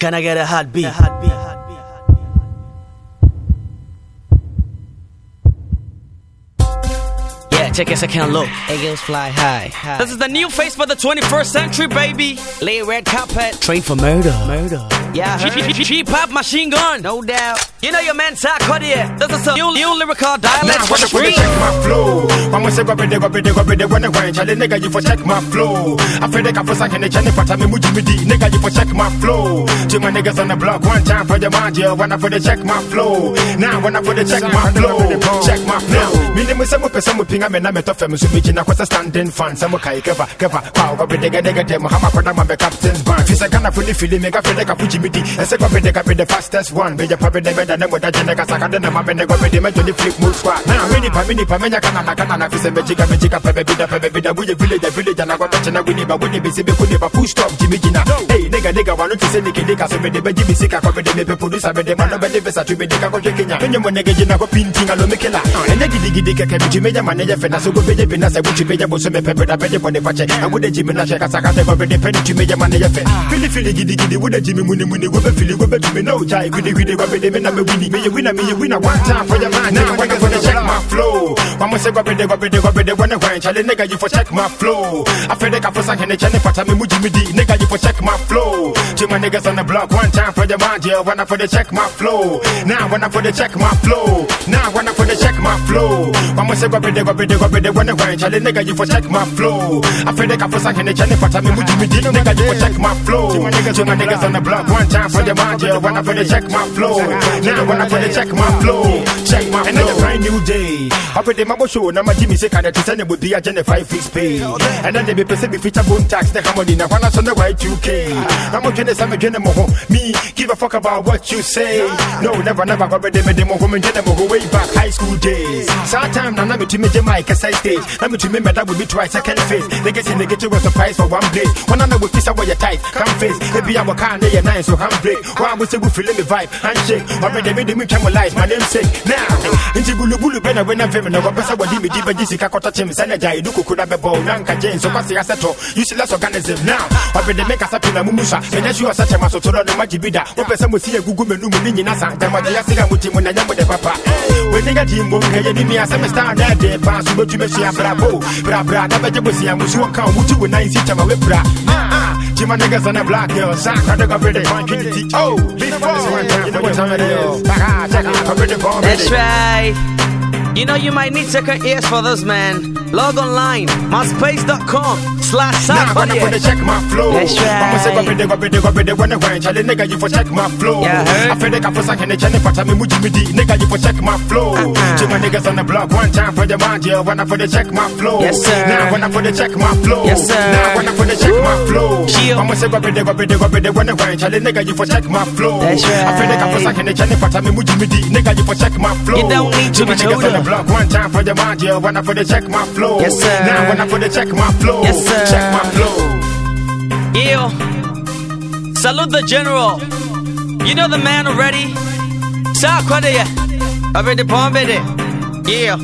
Can I get a hot beat? Yeah, check a second look. Eagles fly high. This is the new face for the 21st century, baby. Lay red carpet. Train for murder. Murder. Yeah, I heard. Cheap pop machine gun. No doubt. You know your man Sarkodie. here. This is a new, new lyrical dialect for the the street. check my flow. Mama say go be go be go be when the wine chale nigga you for check my flow. I feel like I for second the channel for time muji me di nigga you for check my flow. To my niggas on the block one time for your mind yeah when I for the check my flow. Now when I for the check my flow. Check my flow. Me name say mo pesa mo pinga me na me to fam so be na kwasa standing fan some kai cover cover. Wow go be nigga nigga dem hama for my captain's band. Say kana for the feeling make I feel like I fuji me di. I say go be nigga be the fastest one. Be your probably the better than what I nigga saka den ma me nigga be the me to the flip move squad. Now me ni pa me ni pa me nya kana na kana na fi say me chiga me chiga pe be bi da pe be bi da we the village the village and I got ni ba we ni be ni ba full stop Jimmy Gina. Hey nigga nigga say nigga nigga so be de be Jimmy sika ko be de me pe producer be de man sa tu be de ka ko je Kenya. Nigga Gina ko pinting alo me kela. Ene gidi gidi keke bi Jimmy ja man ya fe na so go be je bi na se bu ti be je bo so me pe be da be je bo ne fache. I would Jimmy na she ka saka te go be de pe ni Jimmy ja man ya fe. Fili fili gidi gidi would Jimmy muni muni go be fili go be Jimmy no go me winnie. Me ye winner me ye winner one time for your man. Now nigga for the check my flow. Mama say go be go be go be de when the wine chale nigga you for check my flow. I feel like I for second the channel for time muji me di nigga you for check my flow. To my niggas on the block one time for your mind yeah when I for the check my flow. Now when I for the check my flow. Now when I for the check my flow. Mama say go be de go be de go be de when the wine chale nigga you for check my flow. I feel like I for second the channel for time muji me di nigga you for check my flow. To my niggas to on the block one time for your mind yeah when I for the check my flow. Now when I for the check my flow. Check my flow. Another brand new day. Up with the mabo show Now my Jimmy say kind of to send would be a gen five free pay. And then they be person be feature bone tax the harmony na wanna on the white UK. I'm a gen some gen mo me give a fuck about what you say. No never never go be them demo woman gen mo way back high school days. Sometime na na me to me je mic side stage. Me to me that would be twice second face. They get in they get you a surprise for one place. When I know with this where you tight come face. Maybe I work on your nine so handbrake. Why we say we feeling the vibe handshake. the rhythm we camelize, my name sick now. Inti bulu bulu bena wena vim, no wapesa wadi mi diva jisi kakota chim, sana jai duku kuna bebo, nanka jane, so kwasi aseto, useless organism now. Wapi the make asapi na mumusha, meneshi wa sache maso tolo no majibida, wapesa musiye gugu menumu ninyi nasa, damadi ya siga muti muna nyambo de papa. Weninga jimbo, heye ni miya seme star na de, pasu betu meshia bravo, bra bra, na beje busi ya mushi waka, umuti wena insi chama webra. Ah, ah. Wɛpira Jima niggas on the block, yo. Sound card, go ready. Quantity. Oh, before. You know what time it is. Back out, check out. Go ready, go ready. That's right. You know you might need second ears for this man. Log online, myspace.com slash Now when I put the Sarkodie. check my flow. That's Mama say go right. ready, go ready, go ready. When the wine chale nigga you for check my flow. Yeah. I feel like I'm for second the channel for time muji me di nigga you for check my flow. Uh-uh. To my niggas on the block one time for your mind yeah. When I for the check my flow. Yes, sir. Now when I for the check my flow. Yes, sir. Now when I for the check my flow. Chill. Mama say go ready, go ready, go ready. When the wine chale nigga you for check my flow. That's I feel like I'm for right. second the channel for time muji me di nigga you for check my flow. You don't need to my be niggas on the block one time for your mind yeah. When I for the check my flow. Yes, sir. Now when I for the check my flow. Yes, sir. Check my flow. Yeah. Salute the general. You know the man already. Sarkodie. Already bomb it. Yeah.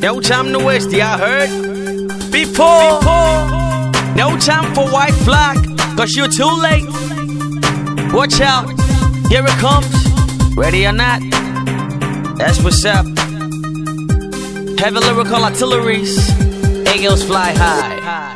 No time to waste, y'all heard? Before. No time for white flag, cause you're too late. Watch out. Here it comes. Ready or not? That's what's up. Heavy lyrical artilleries eagles fly high.